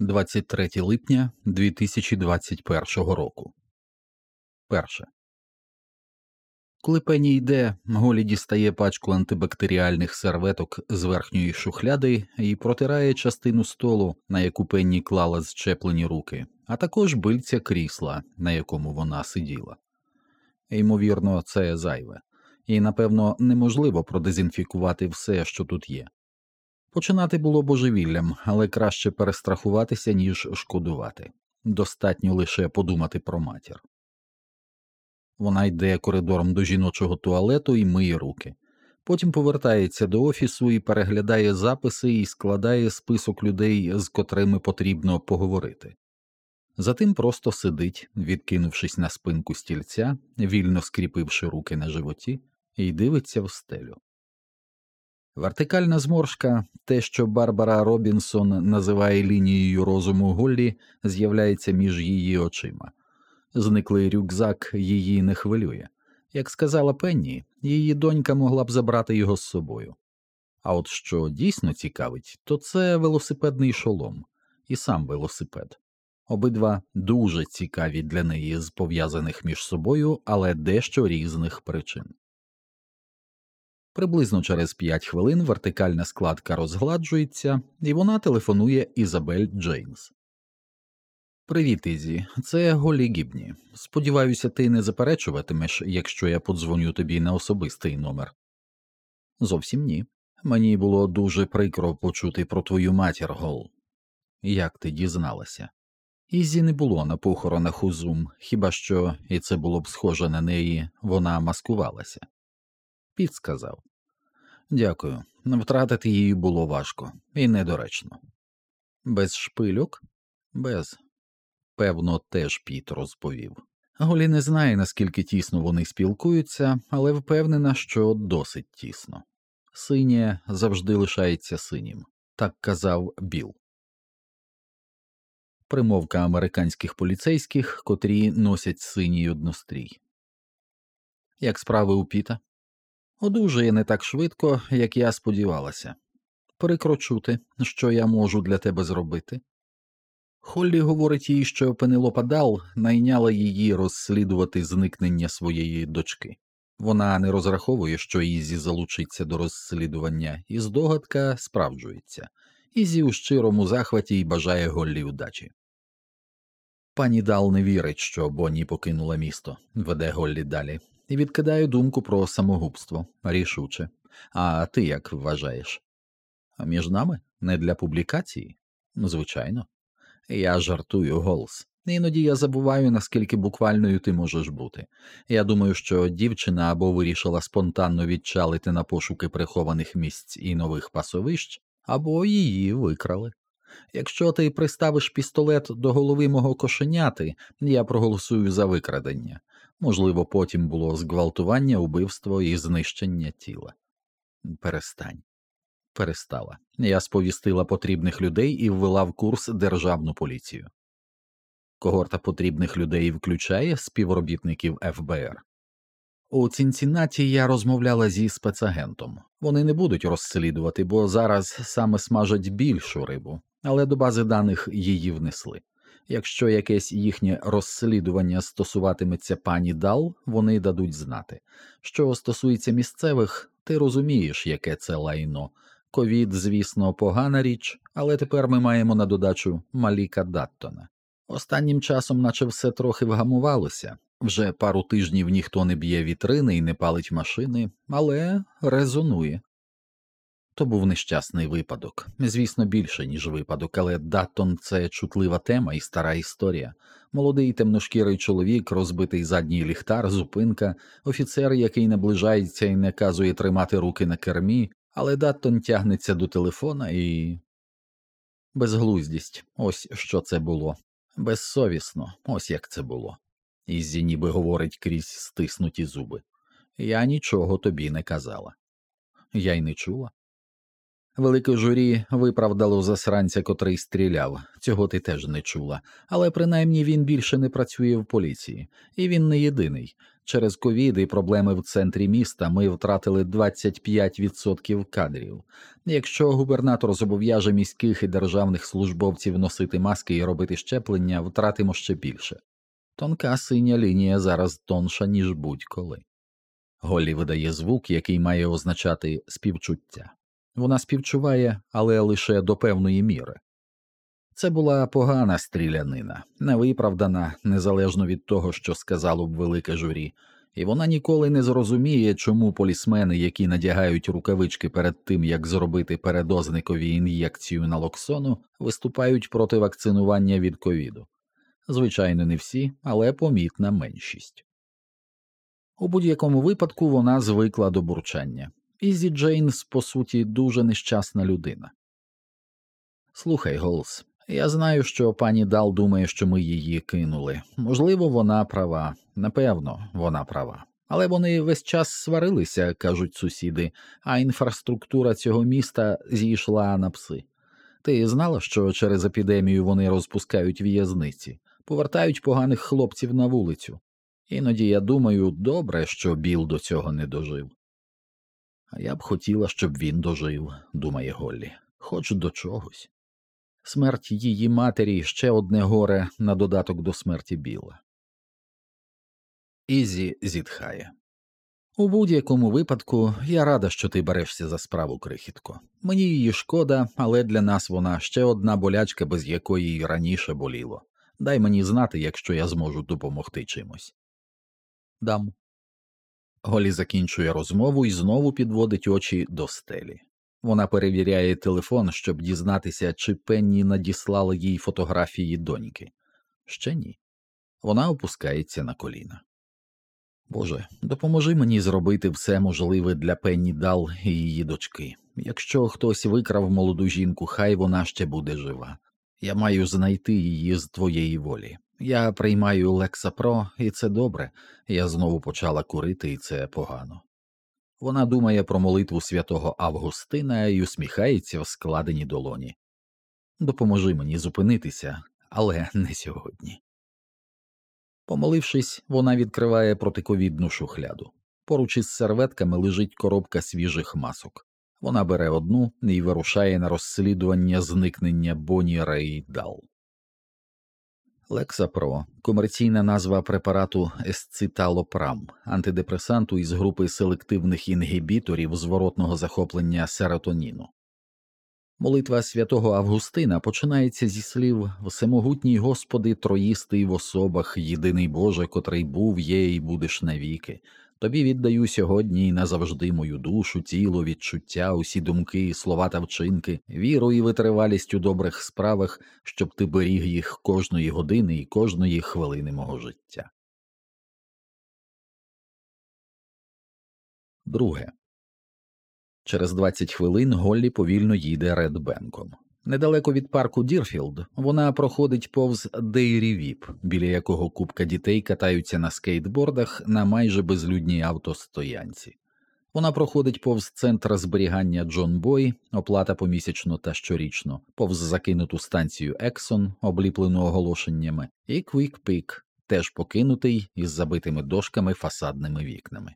23 липня 2021 року. Перше. Коли Пенні йде, Голі дістає пачку антибактеріальних серветок з верхньої шухляди і протирає частину столу, на яку Пенні клала зчеплені руки, а також бильця крісла, на якому вона сиділа. Ймовірно, це зайве, і напевно неможливо продезінфікувати все, що тут є. Починати було божевіллям, але краще перестрахуватися, ніж шкодувати. Достатньо лише подумати про матір. Вона йде коридором до жіночого туалету і миє руки. Потім повертається до офісу і переглядає записи і складає список людей, з котрими потрібно поговорити. Затим просто сидить, відкинувшись на спинку стільця, вільно скріпивши руки на животі, і дивиться в стелю. Вертикальна зморшка, те, що Барбара Робінсон називає лінією розуму Голлі, з'являється між її очима. Зниклий рюкзак її не хвилює. Як сказала Пенні, її донька могла б забрати його з собою. А от що дійсно цікавить, то це велосипедний шолом і сам велосипед. Обидва дуже цікаві для неї з пов'язаних між собою, але дещо різних причин. Приблизно через 5 хвилин вертикальна складка розгладжується, і вона телефонує Ізабель Джеймс. Привіт, Ізі, це Голлі Гібні. Сподіваюся, ти не заперечуватимеш, якщо я подзвоню тобі на особистий номер. Зовсім ні. Мені було дуже прикро почути про твою матір, Гол. Як ти дізналася? Ізі не було на похоронах у Зум, хіба що, і це було б схоже на неї, вона маскувалася. Піт сказав Дякую. Втратити її було важко і недоречно. Без шпильок? Без. Певно, теж Піт розповів. Голі не знає, наскільки тісно вони спілкуються, але впевнена, що досить тісно. Синє завжди лишається синім, так казав Біл. Примовка американських поліцейських, котрі носять синій однострій. Як справи у Піта? Одужує не так швидко, як я сподівалася. Прикро чути, що я можу для тебе зробити. Голлі говорить їй, що Пенелопа Дал найняла її розслідувати зникнення своєї дочки. Вона не розраховує, що Ізі залучиться до розслідування, і здогадка справджується. Ізі у щирому захваті і бажає Голлі удачі. Пані Дал не вірить, що Бонні покинула місто, веде Голлі далі, і відкидає думку про самогубство рішуче. А ти як вважаєш? Між нами не для публікації? Звичайно. Я жартую, голос. Іноді я забуваю, наскільки буквальною ти можеш бути. Я думаю, що дівчина або вирішила спонтанно відчалити на пошуки прихованих місць і нових пасовищ, або її викрали. Якщо ти приставиш пістолет до голови мого кошеняти, я проголосую за викрадення. Можливо, потім було зґвалтування, убивство і знищення тіла. Перестань. Перестала. Я сповістила потрібних людей і ввела в курс державну поліцію. Когорта потрібних людей включає співробітників ФБР. У Цінцінаті я розмовляла зі спецагентом. Вони не будуть розслідувати, бо зараз саме смажать більшу рибу, але до бази даних її внесли. Якщо якесь їхнє розслідування стосуватиметься пані Дал, вони дадуть знати. Що стосується місцевих, ти розумієш, яке це лайно. Ковід, звісно, погана річ, але тепер ми маємо на додачу Маліка Даттона. Останнім часом, наче все трохи вгамувалося, вже пару тижнів ніхто не б'є вітрини і не палить машини, але резонує. То був нещасний випадок, звісно, більше, ніж випадок, але Даттон це чутлива тема і стара історія. Молодий темношкірий чоловік, розбитий задній ліхтар, зупинка, офіцер, який наближається і наказує тримати руки на кермі, але Даттон тягнеться до телефона і. Безглуздість, ось що це було. Безсовісно, ось як це було. Іззі ніби говорить крізь стиснуті зуби. Я нічого тобі не казала. Я й не чула. Велике журі виправдало засранця, котрий стріляв. Цього ти теж не чула. Але принаймні він більше не працює в поліції, і він не єдиний. Через ковід і проблеми в центрі міста ми втратили 25% кадрів. Якщо губернатор зобов'яже міських і державних службовців носити маски і робити щеплення, втратимо ще більше. Тонка синя лінія зараз тонша, ніж будь-коли. Голлі видає звук, який має означати співчуття. Вона співчуває, але лише до певної міри. Це була погана стрілянина, невиправдана, незалежно від того, що сказало б велике журі, і вона ніколи не зрозуміє, чому полісмени, які надягають рукавички перед тим, як зробити передозникові ін'єкцію налоксону, виступають проти вакцинування від ковіду. Звичайно, не всі, але помітна меншість. У будь-якому випадку вона звикла до бурчання. Ізі Джейнс, по суті, дуже нещасна людина. Слухай, Голс, я знаю, що пані Дал думає, що ми її кинули. Можливо, вона права, напевно, вона права. Але вони весь час сварилися, кажуть сусіди, а інфраструктура цього міста зійшла на пси. Ти знала, що через епідемію вони розпускають в'язниці, повертають поганих хлопців на вулицю. Іноді я думаю, добре, що Біл до цього не дожив. А я б хотіла, щоб він дожив, думає Голлі, хоч до чогось. Смерть її матері ще одне горе на додаток до смерті Біла. Ізі зітхає. У будь-якому випадку я рада, що ти берешся за справу крихітко. Мені її шкода, але для нас вона ще одна болячка, без якої й раніше боліло. Дай мені знати, якщо я зможу допомогти чимось. Дам. Голі закінчує розмову і знову підводить очі до стелі. Вона перевіряє телефон, щоб дізнатися, чи Пенні надіслала їй фотографії доньки. Ще ні. Вона опускається на коліна. Боже, допоможи мені зробити все можливе для Пенні Дал і її дочки. Якщо хтось викрав молоду жінку, хай вона ще буде жива. Я маю знайти її з твоєї волі. Я приймаю Лексапро, і це добре. Я знову почала курити, і це погано. Вона думає про молитву святого Августина і усміхається в складеній долоні. Допоможи мені зупинитися, але не сьогодні. Помолившись, вона відкриває протиковідну шухляду. Поруч із серветками лежить коробка свіжих масок. Вона бере одну і вирушає на розслідування зникнення Боні Рей Дал. Лексапро комерційна назва препарату есциталопрам, антидепресанту із групи селективних інгібіторів зворотного захоплення серотоніну. Молитва святого Августина починається зі слів Всемогутній Господи, троїстий в особах, єдиний Боже, котрий був, є і будеш навіки. Тобі віддаю сьогодні і назавжди мою душу, тіло, відчуття, усі думки, слова та вчинки, віру і витривалість у добрих справах, щоб ти беріг їх кожної години і кожної хвилини мого життя. Друге. Через 20 хвилин Голлі повільно їде Редбенком. Недалеко від парку Дірфілд вона проходить повз Дейрі Віп, біля якого купка дітей катаються на скейтбордах на майже безлюдній автостоянці. Вона проходить повз центр зберігання Джон Бой, оплата помісячно та щорічно, повз закинуту станцію Ексон, обліплену оголошеннями, і Квік Пік, теж покинутий із забитими дошками фасадними вікнами.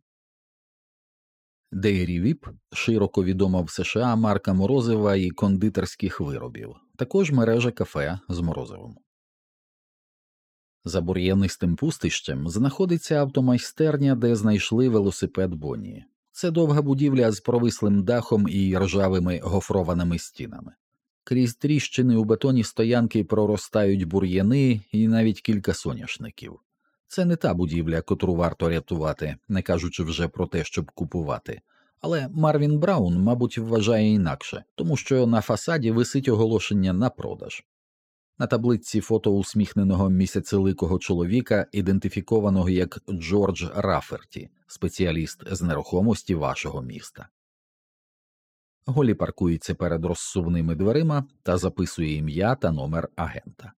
Дейрі Віп широко відома в США марка морозива і кондитерських виробів, також мережа кафе з морозивом. За бур'янистим пустищем знаходиться автомайстерня, де знайшли велосипед Бонні. Це довга будівля з провислим дахом і ржавими гофрованими стінами. Крізь тріщини у бетоні стоянки проростають бур'яни і навіть кілька соняшників. Це не та будівля, котру варто рятувати, не кажучи вже про те, щоб купувати. Але Марвін Браун, мабуть, вважає інакше, тому що на фасаді висить оголошення на продаж. На таблиці фото усміхненого місяцеликого чоловіка, ідентифікованого як Джордж Раферті, спеціаліст з нерухомості вашого міста. Голі паркується перед розсувними дверима та записує ім'я та номер агента.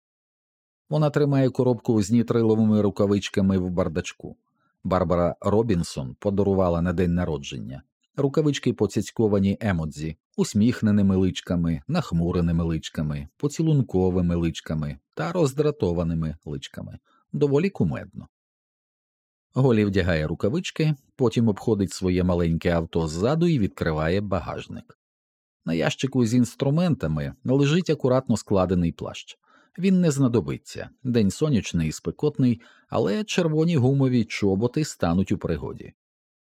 Вона тримає коробку з нітриловими рукавичками в бардачку. Барбара Робінсон подарувала на день народження. рукавички поцяцьковані емодзі, усміхненими личками, нахмуреними личками, поцілунковими личками та роздратованими личками. Доволі кумедно. Голі вдягає рукавички, потім обходить своє маленьке авто ззаду і відкриває багажник. На ящику з інструментами лежить акуратно складений плащ. Він не знадобиться день сонячний і спекотний, але червоні гумові чоботи стануть у пригоді.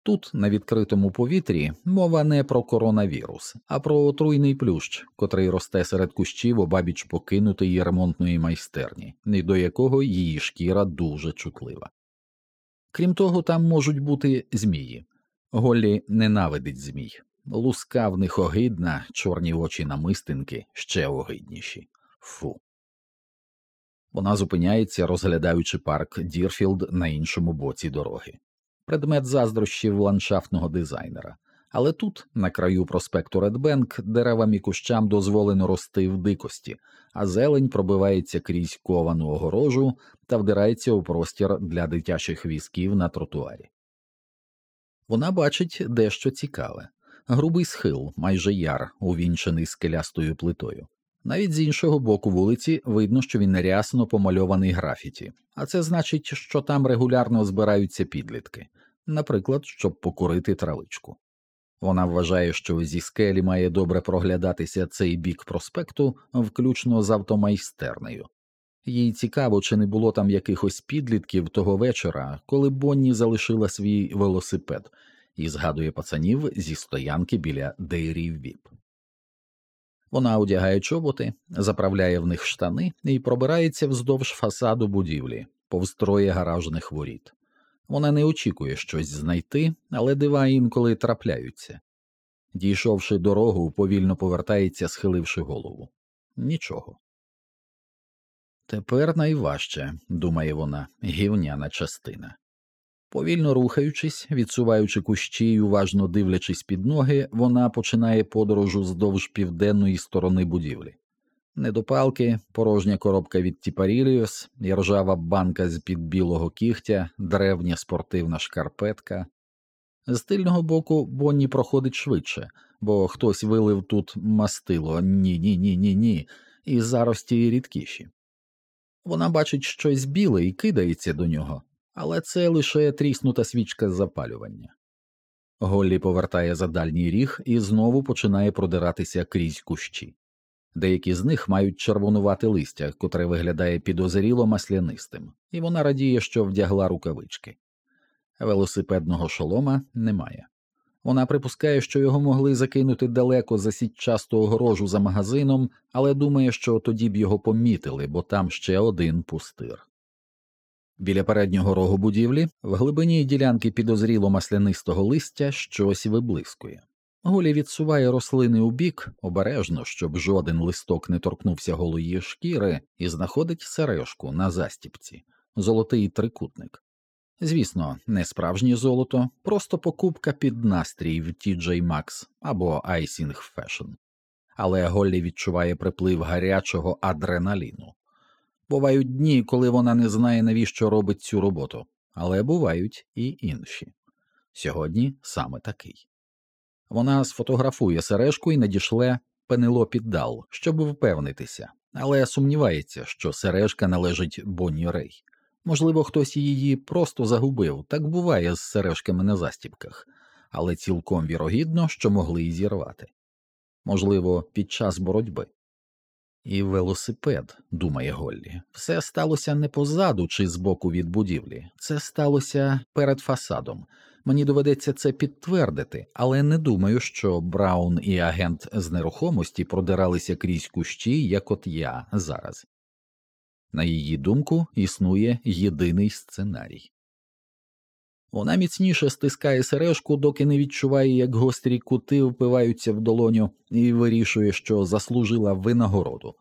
Тут, на відкритому повітрі, мова не про коронавірус, а про отруйний плющ, котрий росте серед кущів обабіч покинутої ремонтної майстерні, до якого її шкіра дуже чутлива. Крім того, там можуть бути змії. Голлі ненавидить змій, луска в них огидна, чорні очі намистинки ще огидніші. Фу. Вона зупиняється, розглядаючи парк Дірфілд на іншому боці дороги предмет заздрощів ландшафтного дизайнера. Але тут, на краю проспекту Редбенк, деревам і кущам дозволено рости в дикості, а зелень пробивається крізь ковану огорожу та вдирається у простір для дитячих візків на тротуарі. Вона бачить дещо цікаве грубий схил, майже яр, увінчений скелястою плитою. Навіть з іншого боку вулиці видно, що він рясно помальований графіті, а це значить, що там регулярно збираються підлітки, наприклад, щоб покурити травичку. Вона вважає, що зі скелі має добре проглядатися цей бік проспекту, включно з автомайстернею. Їй цікаво, чи не було там якихось підлітків того вечора, коли Бонні залишила свій велосипед, і згадує пацанів зі стоянки біля Дейрі Віп. Вона одягає чоботи, заправляє в них штани і пробирається вздовж фасаду будівлі, повстроє гаражних воріт. Вона не очікує щось знайти, але дива інколи трапляються. Дійшовши дорогу, повільно повертається, схиливши голову. Нічого. Тепер найважче, думає вона, гівняна частина. Повільно рухаючись, відсуваючи кущі й уважно дивлячись під ноги, вона починає подорожу вздовж південної сторони будівлі. Недопалки, порожня коробка від Тіпаріліос, ржава банка з під білого кігтя, древня спортивна шкарпетка. З тильного боку Бонні проходить швидше, бо хтось вилив тут мастило ні ні ні ні ні, і зарості рідкіші. Вона бачить щось біле і кидається до нього, але це лише тріснута свічка запалювання. Голлі повертає за дальній ріг і знову починає продиратися крізь кущі. Деякі з них мають червонувати листя, котре виглядає підозріло маслянистим, і вона радіє, що вдягла рукавички. Велосипедного шолома немає. Вона припускає, що його могли закинути далеко за сітчасту огорожу за магазином, але думає, що тоді б його помітили, бо там ще один пустир. Біля переднього рогу будівлі в глибині ділянки підозріло маслянистого листя щось виблискує. Голі відсуває рослини у бік, обережно, щоб жоден листок не торкнувся голої шкіри, і знаходить сережку на застіпці, золотий трикутник. Звісно, не справжнє золото, просто покупка під настрій в TJ Maxx або Icing Fashion. Але Голлі відчуває приплив гарячого адреналіну. Бувають дні, коли вона не знає, навіщо робить цю роботу, але бувають і інші. Сьогодні саме такий. Вона сфотографує сережку і надішле Пенелопі Дал, щоб впевнитися, але сумнівається, що сережка належить Бонні Рей. Можливо, хтось її просто загубив, так буває з сережками на застіпках, але цілком вірогідно, що могли й зірвати. Можливо, під час боротьби. І велосипед, думає Голлі, все сталося не позаду чи збоку від будівлі, це сталося перед фасадом. Мені доведеться це підтвердити, але не думаю, що Браун і агент з нерухомості продиралися крізь кущі, як от я зараз. На її думку, існує єдиний сценарій. Вона міцніше стискає сережку, доки не відчуває, як гострі кути впиваються в долоню, і вирішує, що заслужила винагороду.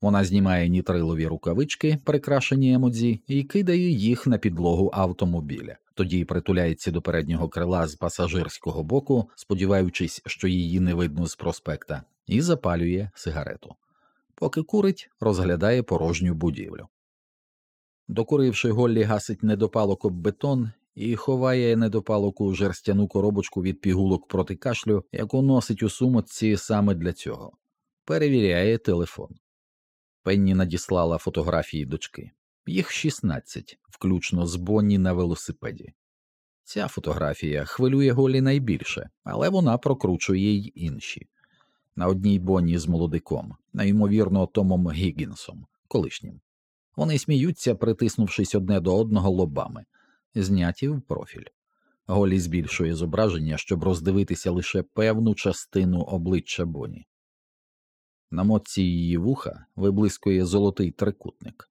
Вона знімає нітрилові рукавички, прикрашені емодзі, і кидає їх на підлогу автомобіля. Тоді притуляється до переднього крила з пасажирського боку, сподіваючись, що її не видно з проспекта, і запалює сигарету. Поки курить, розглядає порожню будівлю. Докуривши Голлі гасить недопалок об бетон і ховає недопалок у жерстяну коробочку від пігулок проти кашлю, яку носить у сумочці саме для цього. Перевіряє телефон. Пенні надіслала фотографії дочки. Їх 16, включно з Бонні на велосипеді. Ця фотографія хвилює Голі найбільше, але вона прокручує й інші. На одній Бонні з молодиком, неймовірно Томом Гіггінсом, колишнім. Вони сміються, притиснувшись одне до одного лобами, зняті в профіль. Голі збільшує зображення, щоб роздивитися лише певну частину обличчя Боні. На моці її вуха виблискує золотий трикутник.